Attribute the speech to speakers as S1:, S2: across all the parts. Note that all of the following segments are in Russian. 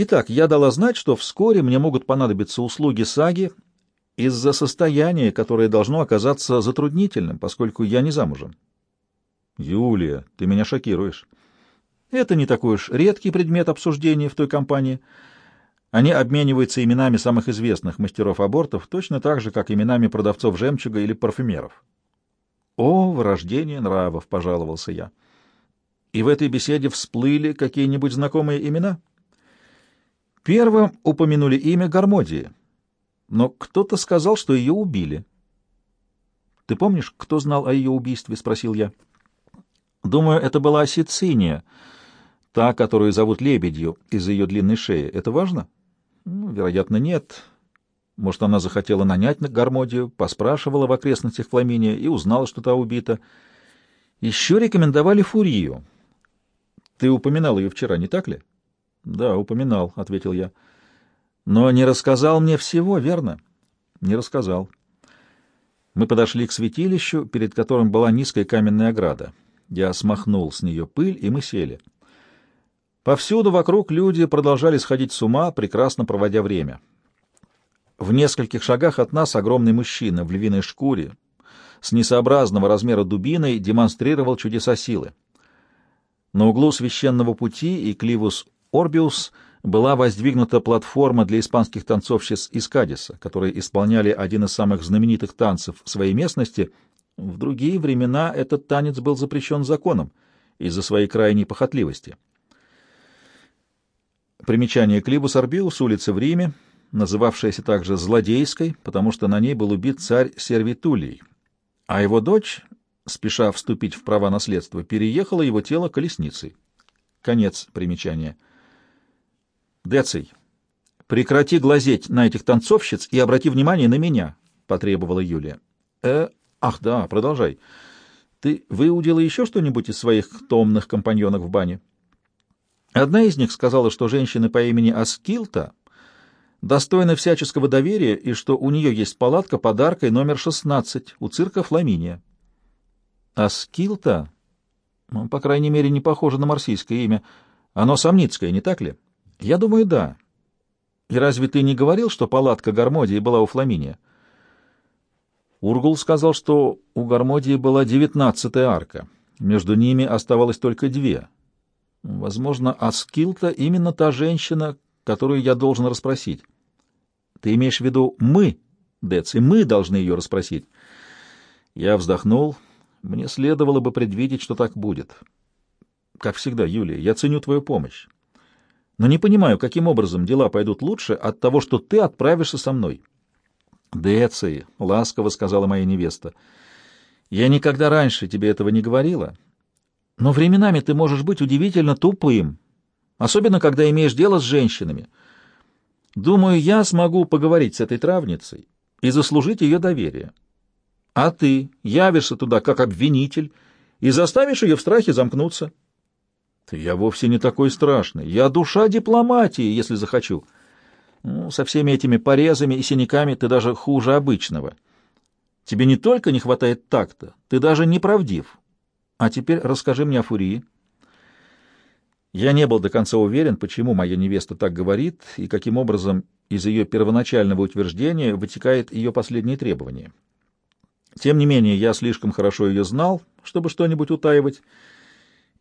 S1: Итак, я дала знать, что вскоре мне могут понадобиться услуги саги из-за состояния, которое должно оказаться затруднительным, поскольку я не замужем. Юлия, ты меня шокируешь. Это не такой уж редкий предмет обсуждения в той компании. Они обмениваются именами самых известных мастеров абортов, точно так же, как именами продавцов жемчуга или парфюмеров. «О, врождение нравов!» — пожаловался я. «И в этой беседе всплыли какие-нибудь знакомые имена?» Первым упомянули имя Гармодии, но кто-то сказал, что ее убили. «Ты помнишь, кто знал о ее убийстве?» — спросил я. «Думаю, это была Сициния, та, которую зовут Лебедью из-за ее длинной шеи. Это важно?» ну, «Вероятно, нет». Может, она захотела нанять на Гармодию, поспрашивала в окрестностях Фламиния и узнала, что та убита. Еще рекомендовали Фурию. Ты упоминал ее вчера, не так ли? — Да, упоминал, — ответил я. — Но не рассказал мне всего, верно? — Не рассказал. Мы подошли к святилищу, перед которым была низкая каменная ограда. Я смахнул с нее пыль, и мы сели. Повсюду вокруг люди продолжали сходить с ума, прекрасно проводя время. В нескольких шагах от нас огромный мужчина в львиной шкуре с несообразного размера дубиной демонстрировал чудеса силы. На углу священного пути и Кливус Орбиус была воздвигнута платформа для испанских танцовщиц из Кадиса, которые исполняли один из самых знаменитых танцев своей местности. В другие времена этот танец был запрещен законом из-за своей крайней похотливости. Примечание Клибус Орбиус, улица в Риме, называвшаяся также Злодейской, потому что на ней был убит царь Сервитулий, а его дочь, спеша вступить в права наследства, переехала его тело колесницей. Конец примечания. Деций, прекрати глазеть на этих танцовщиц и обрати внимание на меня, — потребовала Юлия. Э, ах да, продолжай. Ты выудила еще что-нибудь из своих томных компаньонок в бане? Одна из них сказала, что женщина по имени Аскилта достойна всяческого доверия и что у нее есть палатка подаркой номер 16 у цирка Фламиния. Аскилта? Ну, по крайней мере, не похоже на марсийское имя. Оно сомницкое, не так ли? Я думаю, да. И разве ты не говорил, что палатка Гармодии была у Фламиния? Ургул сказал, что у Гармодии была девятнадцатая арка. Между ними оставалось только две. Возможно, Аскилта именно та женщина, которую я должен расспросить. Ты имеешь в виду мы, Дец, и мы должны ее расспросить. Я вздохнул. Мне следовало бы предвидеть, что так будет. Как всегда, Юлия, я ценю твою помощь. Но не понимаю, каким образом дела пойдут лучше от того, что ты отправишься со мной. Деци, — ласково сказала моя невеста, — я никогда раньше тебе этого не говорила, но временами ты можешь быть удивительно тупым, особенно когда имеешь дело с женщинами. Думаю, я смогу поговорить с этой травницей и заслужить ее доверие. А ты явишься туда как обвинитель и заставишь ее в страхе замкнуться. Я вовсе не такой страшный. Я душа дипломатии, если захочу. Ну, со всеми этими порезами и синяками ты даже хуже обычного. Тебе не только не хватает такта, ты даже неправдив. А теперь расскажи мне о Фурии. Я не был до конца уверен, почему моя невеста так говорит и каким образом из ее первоначального утверждения вытекает ее последнее требование. Тем не менее, я слишком хорошо ее знал, чтобы что-нибудь утаивать,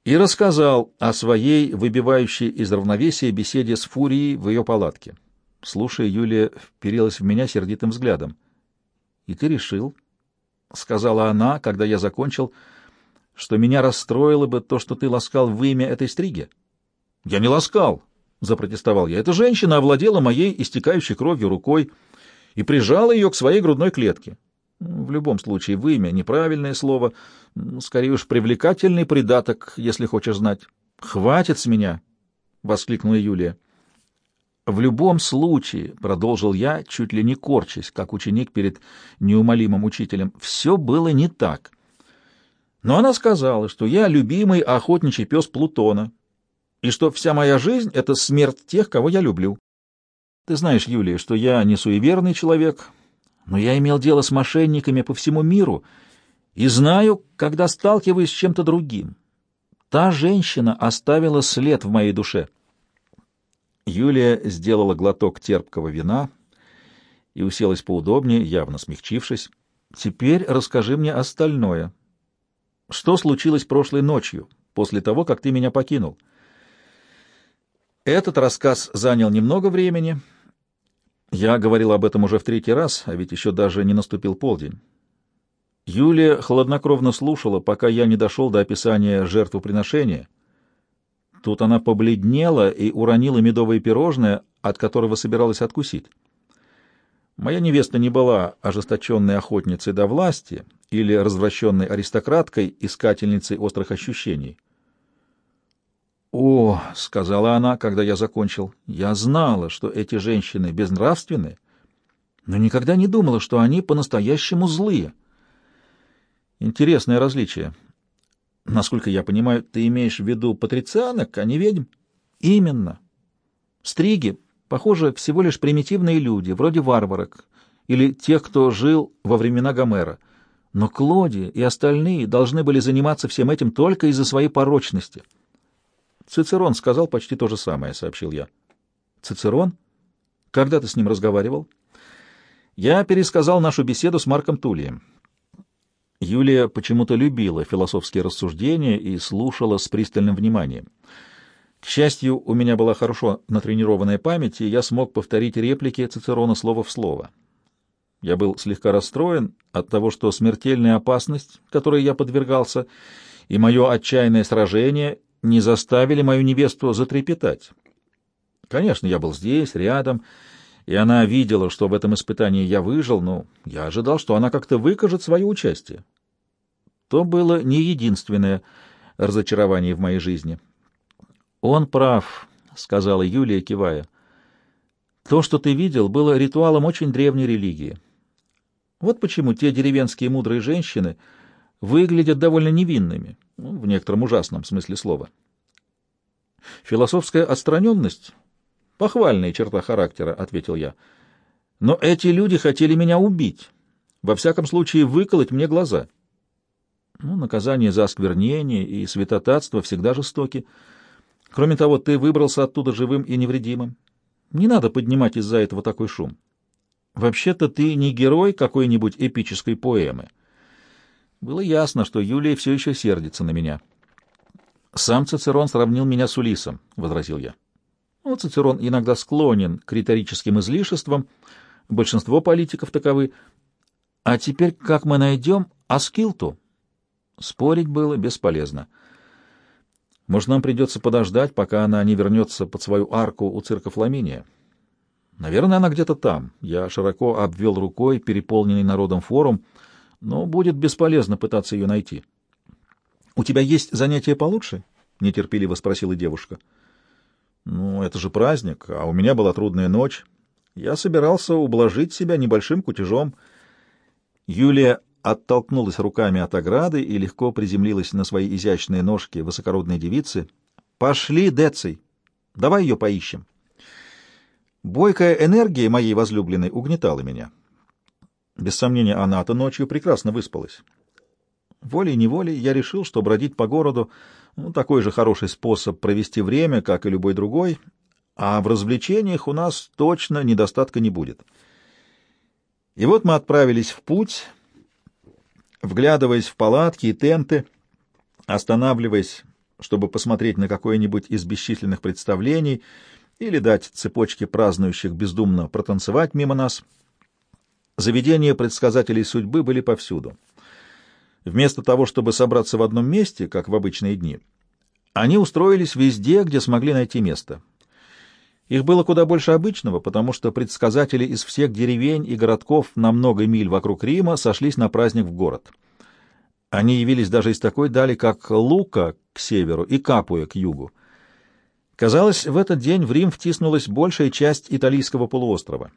S1: и рассказал о своей выбивающей из равновесия беседе с Фурией в ее палатке. Слушая, Юлия вперилась в меня сердитым взглядом. — И ты решил, — сказала она, когда я закончил, — что меня расстроило бы то, что ты ласкал в имя этой стриги? — Я не ласкал, — запротестовал я. Эта женщина овладела моей истекающей кровью рукой и прижала ее к своей грудной клетке. В любом случае, в имя — неправильное слово, скорее уж привлекательный придаток, если хочешь знать. — Хватит с меня! — воскликнула Юлия. В любом случае, — продолжил я, чуть ли не корчась, как ученик перед неумолимым учителем, — все было не так. Но она сказала, что я любимый охотничий пес Плутона, и что вся моя жизнь — это смерть тех, кого я люблю. Ты знаешь, Юлия, что я не суеверный человек, но я имел дело с мошенниками по всему миру и знаю, когда сталкиваюсь с чем-то другим. Та женщина оставила след в моей душе. Юлия сделала глоток терпкого вина и уселась поудобнее, явно смягчившись. «Теперь расскажи мне остальное. Что случилось прошлой ночью, после того, как ты меня покинул?» Этот рассказ занял немного времени. Я говорил об этом уже в третий раз, а ведь еще даже не наступил полдень. Юлия хладнокровно слушала, пока я не дошел до описания жертвоприношения. Тут она побледнела и уронила медовое пирожное, от которого собиралась откусить. Моя невеста не была ожесточенной охотницей до власти или развращенной аристократкой, искательницей острых ощущений. «О!» — сказала она, когда я закончил. «Я знала, что эти женщины безнравственны, но никогда не думала, что они по-настоящему злые». Интересное различие. Насколько я понимаю, ты имеешь в виду патрицианок, а не ведьм? Именно. Стриги Похоже, всего лишь примитивные люди, вроде варварок, или тех, кто жил во времена Гомера. Но Клоди и остальные должны были заниматься всем этим только из-за своей порочности. Цицерон сказал почти то же самое, — сообщил я. Цицерон? Когда ты с ним разговаривал? Я пересказал нашу беседу с Марком Тулием. Юлия почему-то любила философские рассуждения и слушала с пристальным вниманием. К счастью, у меня была хорошо натренированная память, и я смог повторить реплики Цицерона слово в слово. Я был слегка расстроен от того, что смертельная опасность, которой я подвергался, и мое отчаянное сражение не заставили мою невесту затрепетать. Конечно, я был здесь, рядом, и она видела, что в этом испытании я выжил, но я ожидал, что она как-то выкажет свое участие. То было не единственное разочарование в моей жизни. «Он прав», — сказала Юлия, кивая. «То, что ты видел, было ритуалом очень древней религии. Вот почему те деревенские мудрые женщины выглядят довольно невинными, ну, в некотором ужасном смысле слова. Философская отстраненность — похвальная черта характера», — ответил я. «Но эти люди хотели меня убить, во всяком случае выколоть мне глаза». Ну, наказание за осквернение и святотатство всегда жестоки. Кроме того, ты выбрался оттуда живым и невредимым. Не надо поднимать из-за этого такой шум. Вообще-то ты не герой какой-нибудь эпической поэмы. Было ясно, что Юлия все еще сердится на меня. Сам Цицерон сравнил меня с Улисом, — возразил я. Ну, Цицерон иногда склонен к риторическим излишествам, большинство политиков таковы. А теперь как мы найдем Аскилту? Спорить было бесполезно. Может, нам придется подождать, пока она не вернется под свою арку у цирка Фламиния? Наверное, она где-то там. Я широко обвел рукой переполненный народом форум, но будет бесполезно пытаться ее найти. — У тебя есть занятия получше? — нетерпеливо спросила девушка. — Ну, это же праздник, а у меня была трудная ночь. Я собирался ублажить себя небольшим кутежом. Юлия оттолкнулась руками от ограды и легко приземлилась на свои изящные ножки высокородной девицы. «Пошли, Деций! Давай ее поищем!» Бойкая энергия моей возлюбленной угнетала меня. Без сомнения, она-то ночью прекрасно выспалась. Волей-неволей я решил, что бродить по городу ну, такой же хороший способ провести время, как и любой другой, а в развлечениях у нас точно недостатка не будет. И вот мы отправились в путь, вглядываясь в палатки и тенты, останавливаясь, чтобы посмотреть на какое-нибудь из бесчисленных представлений или дать цепочке празднующих бездумно протанцевать мимо нас. Заведения предсказателей судьбы были повсюду. Вместо того, чтобы собраться в одном месте, как в обычные дни, они устроились везде, где смогли найти место — их было куда больше обычного, потому что предсказатели из всех деревень и городков на много миль вокруг Рима сошлись на праздник в город. Они явились даже из такой дали, как Лука к северу и Капуя к югу. Казалось, в этот день в Рим втиснулась большая часть италийского полуострова.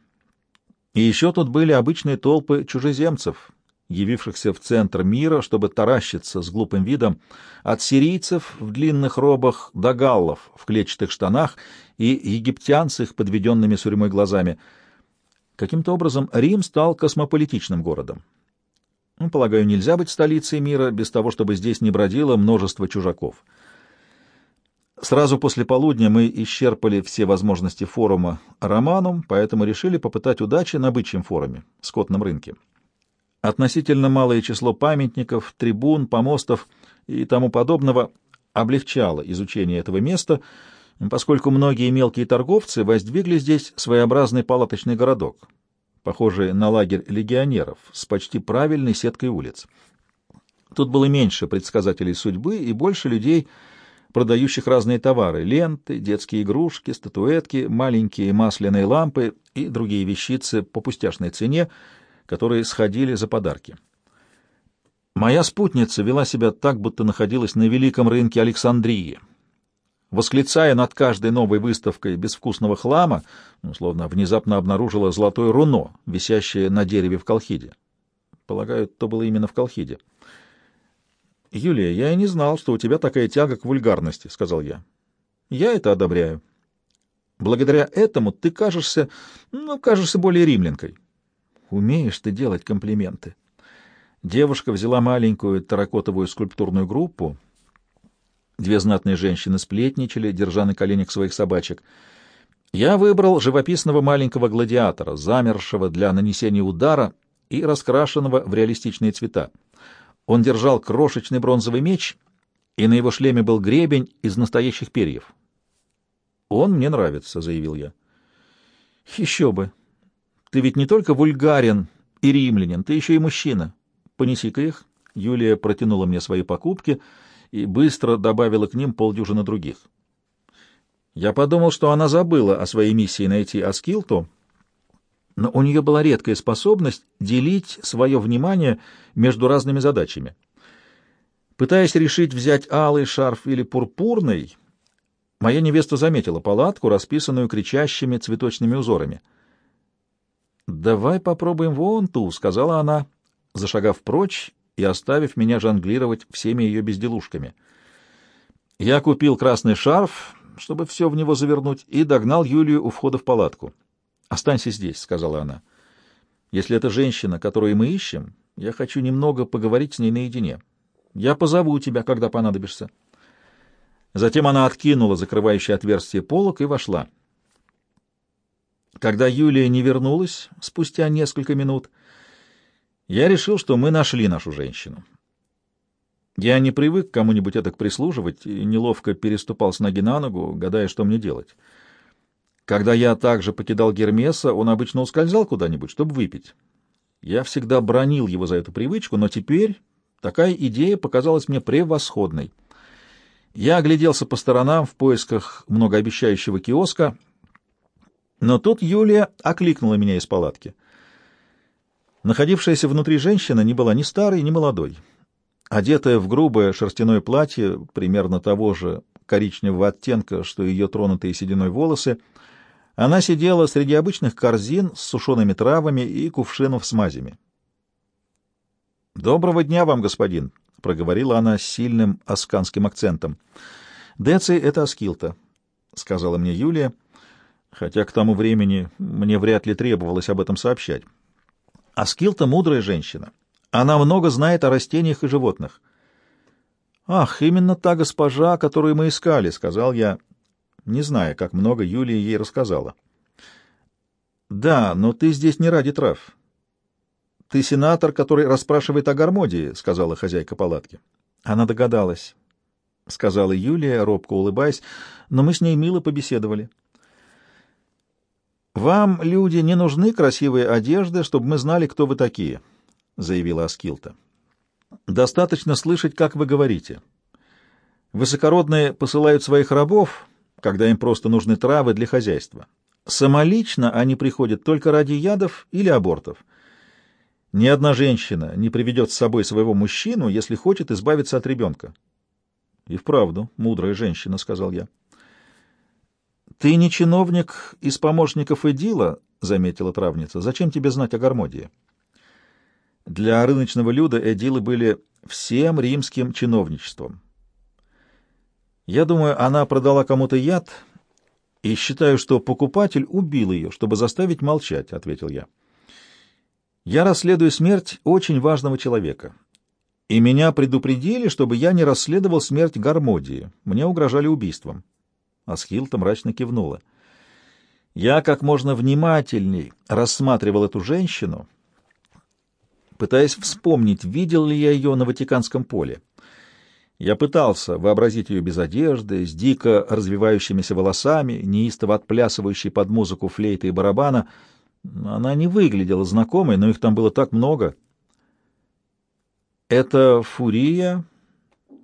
S1: И еще тут были обычные толпы чужеземцев, явившихся в центр мира, чтобы таращиться с глупым видом, от сирийцев в длинных робах до галлов в клетчатых штанах и египтян с их подведенными сурьмой глазами. Каким-то образом Рим стал космополитичным городом. Ну, полагаю, нельзя быть столицей мира без того, чтобы здесь не бродило множество чужаков. Сразу после полудня мы исчерпали все возможности форума «Романум», поэтому решили попытать удачи на бычьем форуме, скотном рынке. Относительно малое число памятников, трибун, помостов и тому подобного облегчало изучение этого места, поскольку многие мелкие торговцы воздвигли здесь своеобразный палаточный городок, похожий на лагерь легионеров с почти правильной сеткой улиц. Тут было меньше предсказателей судьбы и больше людей — продающих разные товары — ленты, детские игрушки, статуэтки, маленькие масляные лампы и другие вещицы по пустяшной цене, которые сходили за подарки. Моя спутница вела себя так, будто находилась на великом рынке Александрии. Восклицая над каждой новой выставкой безвкусного хлама, словно внезапно обнаружила золотое руно, висящее на дереве в Колхиде. Полагаю, то было именно в Колхиде. «Юлия, я и не знал, что у тебя такая тяга к вульгарности», — сказал я. «Я это одобряю. Благодаря этому ты кажешься, ну, кажешься более римлянкой. Умеешь ты делать комплименты». Девушка взяла маленькую таракотовую скульптурную группу. Две знатные женщины сплетничали, держа на коленях своих собачек. Я выбрал живописного маленького гладиатора, замершего для нанесения удара и раскрашенного в реалистичные цвета. Он держал крошечный бронзовый меч, и на его шлеме был гребень из настоящих перьев. «Он мне нравится», — заявил я. «Еще бы! Ты ведь не только вульгарен и римлянин, ты еще и мужчина. Понеси-ка их». Юлия протянула мне свои покупки и быстро добавила к ним полдюжины других. Я подумал, что она забыла о своей миссии найти Аскилту, но у нее была редкая способность делить свое внимание между разными задачами. Пытаясь решить взять алый шарф или пурпурный, моя невеста заметила палатку, расписанную кричащими цветочными узорами. «Давай попробуем вон ту», — сказала она, зашагав прочь и оставив меня жонглировать всеми ее безделушками. Я купил красный шарф, чтобы все в него завернуть, и догнал Юлию у входа в палатку. «Останься здесь», — сказала она. «Если это женщина, которую мы ищем, я хочу немного поговорить с ней наедине. Я позову тебя, когда понадобишься». Затем она откинула закрывающее отверстие полок и вошла. Когда Юлия не вернулась спустя несколько минут, я решил, что мы нашли нашу женщину. Я не привык кому-нибудь это прислуживать и неловко переступал с ноги на ногу, гадая, что мне делать. Когда я также покидал Гермеса, он обычно ускользал куда-нибудь, чтобы выпить. Я всегда бронил его за эту привычку, но теперь такая идея показалась мне превосходной. Я огляделся по сторонам в поисках многообещающего киоска, но тут Юлия окликнула меня из палатки. Находившаяся внутри женщина не была ни старой, ни молодой. Одетая в грубое шерстяное платье, примерно того же коричневого оттенка, что ее тронутые сединой волосы, она сидела среди обычных корзин с сушеными травами и кувшинов с мазями. «Доброго дня вам, господин!» — проговорила она с сильным асканским акцентом. «Деций — это Аскилта», — сказала мне Юлия, хотя к тому времени мне вряд ли требовалось об этом сообщать. Аскилта — мудрая женщина. Она много знает о растениях и животных. «Ах, именно та госпожа, которую мы искали», — сказал я, не зная, как много Юлия ей рассказала. «Да, но ты здесь не ради трав. Ты сенатор, который расспрашивает о Гармодии», — сказала хозяйка палатки. Она догадалась, — сказала Юлия, робко улыбаясь, но мы с ней мило побеседовали. «Вам, люди, не нужны красивые одежды, чтобы мы знали, кто вы такие», — заявила Аскилта. «Достаточно слышать, как вы говорите. Высокородные посылают своих рабов, когда им просто нужны травы для хозяйства. Самолично они приходят только ради ядов или абортов. Ни одна женщина не приведет с собой своего мужчину, если хочет избавиться от ребенка. — И вправду, мудрая женщина, — сказал я. — Ты не чиновник из помощников Эдила, — заметила травница. — Зачем тебе знать о Гармодии? Для рыночного люда Эдилы были всем римским чиновничеством. Я думаю, она продала кому-то яд, и считаю, что покупатель убил ее, чтобы заставить молчать, — ответил я. Я расследую смерть очень важного человека, И меня предупредили, чтобы я не расследовал смерть Гармодии. Мне угрожали убийством. Асхилта мрачно кивнула. Я как можно внимательней рассматривал эту женщину, пытаясь вспомнить, видел ли я ее на Ватиканском поле. Я пытался вообразить ее без одежды, с дико развивающимися волосами, неистово отплясывающей под музыку флейты и барабана. Она не выглядела знакомой, но их там было так много. «Это Фурия,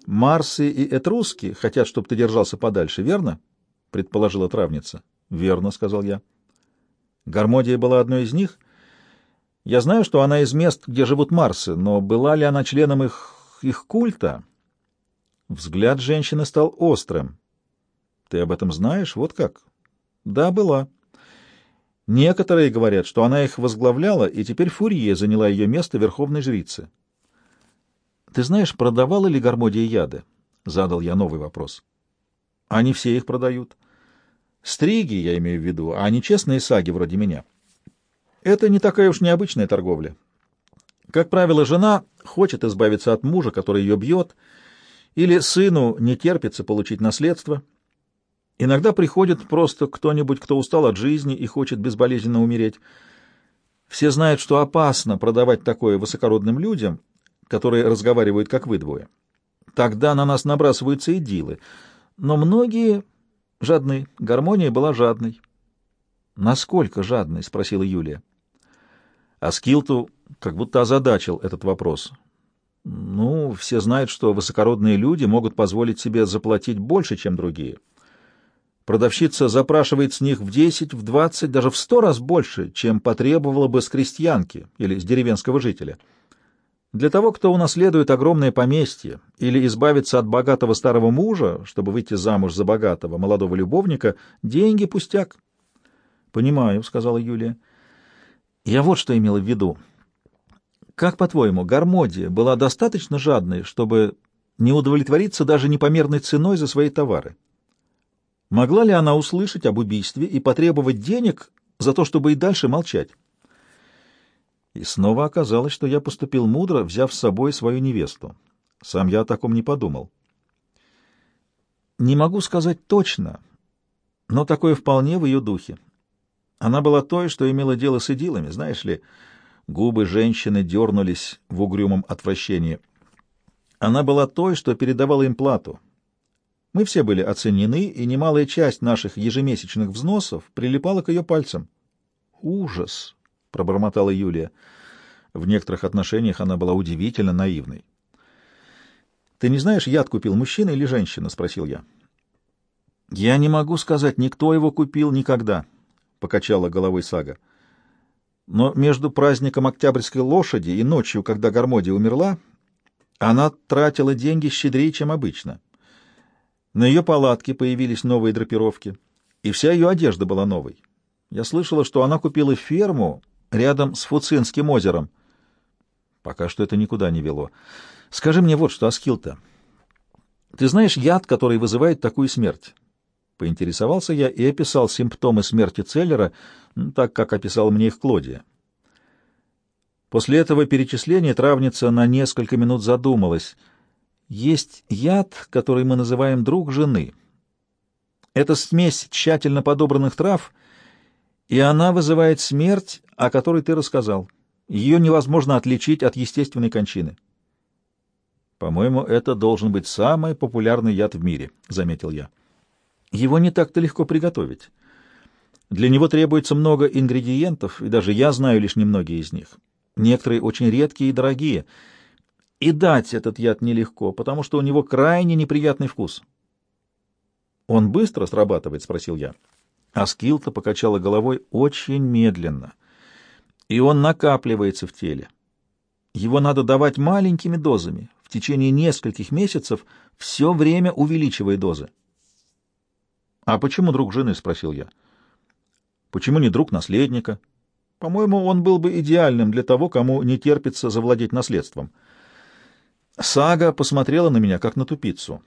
S1: Марсы и Этруски хотят, чтобы ты держался подальше, верно?» — предположила травница. «Верно», — сказал я. «Гармодия была одной из них?» «Я знаю, что она из мест, где живут Марсы, но была ли она членом их, их культа?» Взгляд женщины стал острым. Ты об этом знаешь? Вот как? Да, была. Некоторые говорят, что она их возглавляла, и теперь Фурье заняла ее место верховной жрицы. Ты знаешь, продавала ли Гармодия яды? Задал я новый вопрос. Они все их продают. Стриги, я имею в виду, а не честные саги вроде меня. Это не такая уж необычная торговля. Как правило, жена хочет избавиться от мужа, который ее бьет, или сыну не терпится получить наследство. Иногда приходит просто кто-нибудь, кто устал от жизни и хочет безболезненно умереть. Все знают, что опасно продавать такое высокородным людям, которые разговаривают как вы двое. Тогда на нас набрасываются идилы. Но многие жадны. Гармония была жадной. «Насколько жадной?» — спросила Юлия. Аскилту как будто озадачил этот вопрос. Ну, все знают, что высокородные люди могут позволить себе заплатить больше, чем другие. Продавщица запрашивает с них в 10, в 20, даже в 100 раз больше, чем потребовала бы с крестьянки или с деревенского жителя. Для того, кто унаследует огромное поместье или избавится от богатого старого мужа, чтобы выйти замуж за богатого молодого любовника, деньги пустяк. — Понимаю, — сказала Юлия. — Я вот что имела в виду. Как, по-твоему, Гармодия была достаточно жадной, чтобы не удовлетвориться даже непомерной ценой за свои товары? Могла ли она услышать об убийстве и потребовать денег за то, чтобы и дальше молчать? И снова оказалось, что я поступил мудро, взяв с собой свою невесту. Сам я о таком не подумал. Не могу сказать точно, но такое вполне в ее духе. Она была той, что имела дело с идилами, знаешь ли, — Губы женщины дернулись в угрюмом отвращении. Она была той, что передавала им плату. Мы все были оценены, и немалая часть наших ежемесячных взносов прилипала к ее пальцам. «Ужас!» — пробормотала Юлия. В некоторых отношениях она была удивительно наивной. «Ты не знаешь, яд купил мужчина или женщина?» — спросил я. «Я не могу сказать, никто его купил никогда», — покачала головой Сага. Но между праздником Октябрьской лошади и ночью, когда Гармодия умерла, она тратила деньги щедрее, чем обычно. На ее палатке появились новые драпировки, и вся ее одежда была новой. Я слышала, что она купила ферму рядом с Фуцинским озером. Пока что это никуда не вело. Скажи мне вот что, Аскилта. Ты знаешь яд, который вызывает такую смерть? Поинтересовался я и описал симптомы смерти Целлера, так как описал мне их Клодия. После этого перечисления травница на несколько минут задумалась. Есть яд, который мы называем «друг жены». Это смесь тщательно подобранных трав, и она вызывает смерть, о которой ты рассказал. Ее невозможно отличить от естественной кончины. «По-моему, это должен быть самый популярный яд в мире», — заметил я. Его не так-то легко приготовить. Для него требуется много ингредиентов, и даже я знаю лишь немногие из них. Некоторые очень редкие и дорогие. И дать этот яд нелегко, потому что у него крайне неприятный вкус. «Он быстро срабатывает?» — спросил я. Аскилта покачала головой очень медленно, и он накапливается в теле. Его надо давать маленькими дозами, в течение нескольких месяцев, все время увеличивая дозы. «А почему друг жены?» — спросил я. «Почему не друг наследника?» «По-моему, он был бы идеальным для того, кому не терпится завладеть наследством». Сага посмотрела на меня, как на тупицу.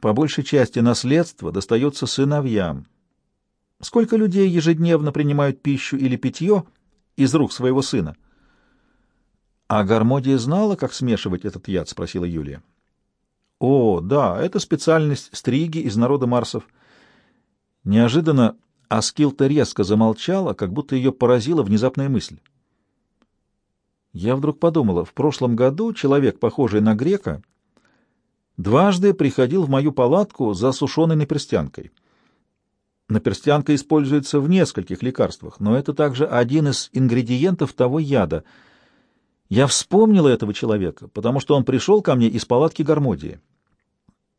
S1: По большей части наследство достается сыновьям. Сколько людей ежедневно принимают пищу или питье из рук своего сына? А Гармодия знала, как смешивать этот яд? — спросила Юлия. — О, да, это специальность стриги из народа Марсов. Неожиданно Аскилта резко замолчала, как будто ее поразила внезапная мысль. Я вдруг подумала, в прошлом году человек, похожий на грека, дважды приходил в мою палатку за сушеной наперстянкой. Наперстянка используется в нескольких лекарствах, но это также один из ингредиентов того яда — я вспомнила этого человека, потому что он пришел ко мне из палатки Гармодии.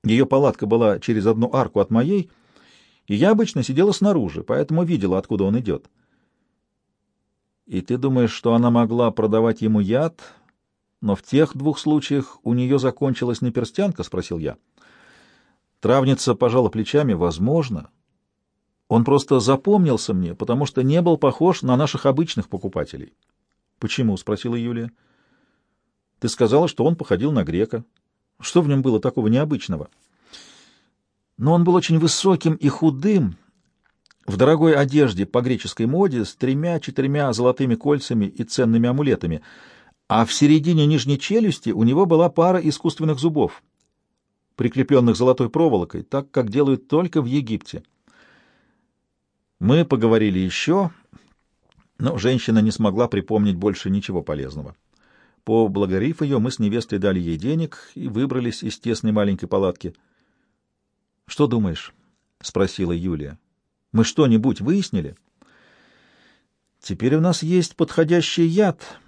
S1: Ее палатка была через одну арку от моей, и я обычно сидела снаружи, поэтому видела, откуда он идет. И ты думаешь, что она могла продавать ему яд, но в тех двух случаях у нее закончилась наперстянка? — спросил я. Травница пожала плечами. — Возможно. Он просто запомнился мне, потому что не был похож на наших обычных покупателей. Почему? спросила Юлия. Ты сказала, что он походил на грека. Что в нем было такого необычного? Но он был очень высоким и худым, в дорогой одежде по греческой моде с тремя-четырьмя золотыми кольцами и ценными амулетами, а в середине нижней челюсти у него была пара искусственных зубов, прикрепленных золотой проволокой, так как делают только в Египте. Мы поговорили еще, но женщина не смогла припомнить больше ничего полезного. Поблагодарив ее, мы с невестой дали ей денег и выбрались из тесной маленькой палатки. — Что думаешь? — спросила Юлия. — Мы что-нибудь выяснили? — Теперь у нас есть подходящий яд,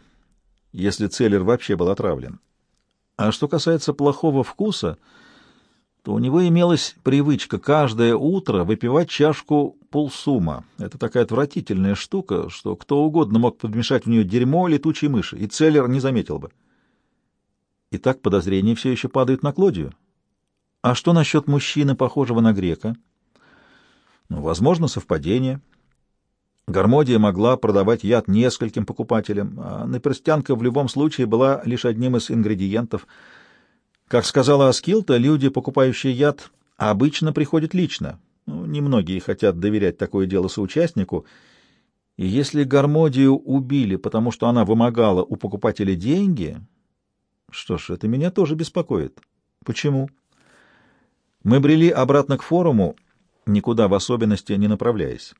S1: если Целлер вообще был отравлен. А что касается плохого вкуса то у него имелась привычка каждое утро выпивать чашку пулсума. Это такая отвратительная штука, что кто угодно мог подмешать в нее дерьмо летучей мыши, и Целлер не заметил бы. И так подозрения все еще падают на Клодию. А что насчет мужчины, похожего на грека? Ну, возможно, совпадение. Гармодия могла продавать яд нескольким покупателям, а наперстянка в любом случае была лишь одним из ингредиентов — как сказала Аскилта, люди, покупающие яд, обычно приходят лично. Ну, немногие хотят доверять такое дело соучастнику. И если Гармодию убили, потому что она вымогала у покупателя деньги, что ж, это меня тоже беспокоит. Почему? Мы брели обратно к форуму, никуда в особенности не направляясь.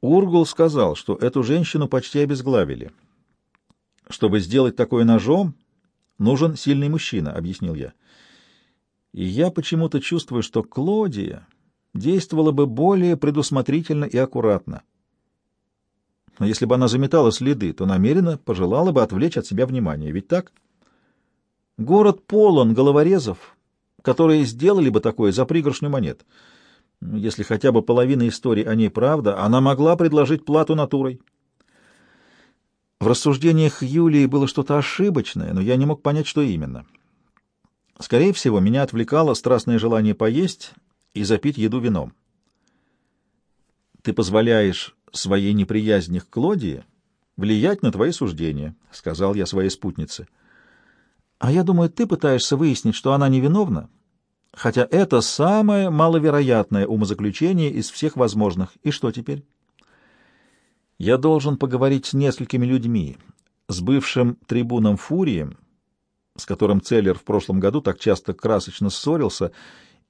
S1: Ургул сказал, что эту женщину почти обезглавили. Чтобы сделать такое ножом, Нужен сильный мужчина, — объяснил я. И я почему-то чувствую, что Клодия действовала бы более предусмотрительно и аккуратно. Но если бы она заметала следы, то намеренно пожелала бы отвлечь от себя внимание. Ведь так? Город полон головорезов, которые сделали бы такое за пригоршню монет. Если хотя бы половина истории о ней правда, она могла предложить плату натурой. В рассуждениях Юлии было что-то ошибочное, но я не мог понять, что именно. Скорее всего, меня отвлекало страстное желание поесть и запить еду вином. «Ты позволяешь своей неприязни к Клодии влиять на твои суждения», — сказал я своей спутнице. «А я думаю, ты пытаешься выяснить, что она невиновна, хотя это самое маловероятное умозаключение из всех возможных. И что теперь?» Я должен поговорить с несколькими людьми, с бывшим трибуном Фурием, с которым Целлер в прошлом году так часто красочно ссорился,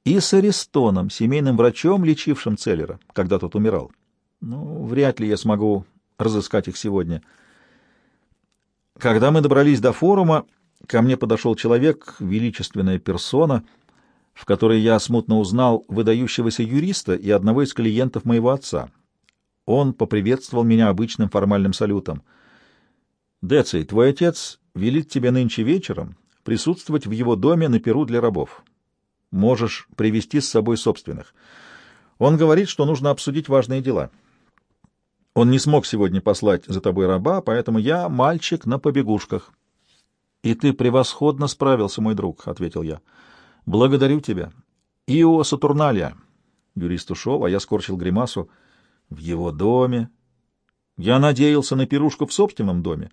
S1: и с Аристоном, семейным врачом, лечившим Целлера, когда тот умирал. Ну, вряд ли я смогу разыскать их сегодня. Когда мы добрались до форума, ко мне подошел человек, величественная персона, в которой я смутно узнал выдающегося юриста и одного из клиентов моего отца — он поприветствовал меня обычным формальным салютом. «Деций, твой отец велит тебе нынче вечером присутствовать в его доме на перу для рабов. Можешь привести с собой собственных. Он говорит, что нужно обсудить важные дела. Он не смог сегодня послать за тобой раба, поэтому я мальчик на побегушках». «И ты превосходно справился, мой друг», — ответил я. «Благодарю тебя». «Ио Сатурналия». Юрист ушел, а я скорчил гримасу — в его доме. Я надеялся на пирушку в собственном доме.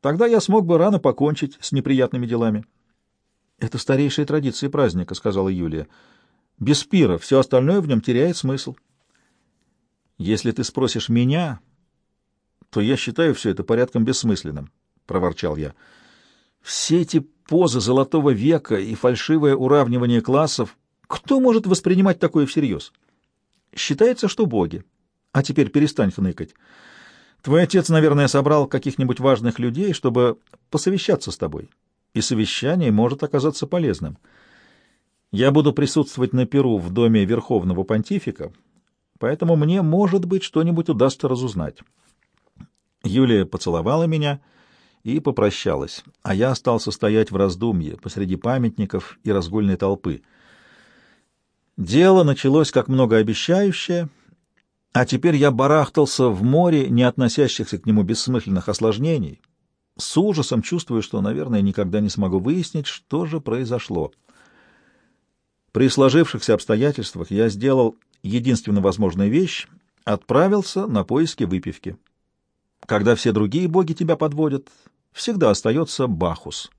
S1: Тогда я смог бы рано покончить с неприятными делами. — Это старейшая традиция праздника, — сказала Юлия. — Без пира все остальное в нем теряет смысл. — Если ты спросишь меня, то я считаю все это порядком бессмысленным. проворчал я. «Все эти позы золотого века и фальшивое уравнивание классов, кто может воспринимать такое всерьез? Считается, что боги. А теперь перестань хныкать. Твой отец, наверное, собрал каких-нибудь важных людей, чтобы посовещаться с тобой, и совещание может оказаться полезным. Я буду присутствовать на Перу в доме Верховного Понтифика, поэтому мне, может быть, что-нибудь удастся разузнать». Юлия поцеловала меня и попрощалась, а я остался стоять в раздумье посреди памятников и разгульной толпы. Дело началось как многообещающее, а теперь я барахтался в море, не относящихся к нему бессмысленных осложнений, с ужасом чувствую, что, наверное, никогда не смогу выяснить, что же произошло. При сложившихся обстоятельствах я сделал единственно возможную вещь — отправился на поиски выпивки. Когда все другие боги тебя подводят, всегда остается Бахус.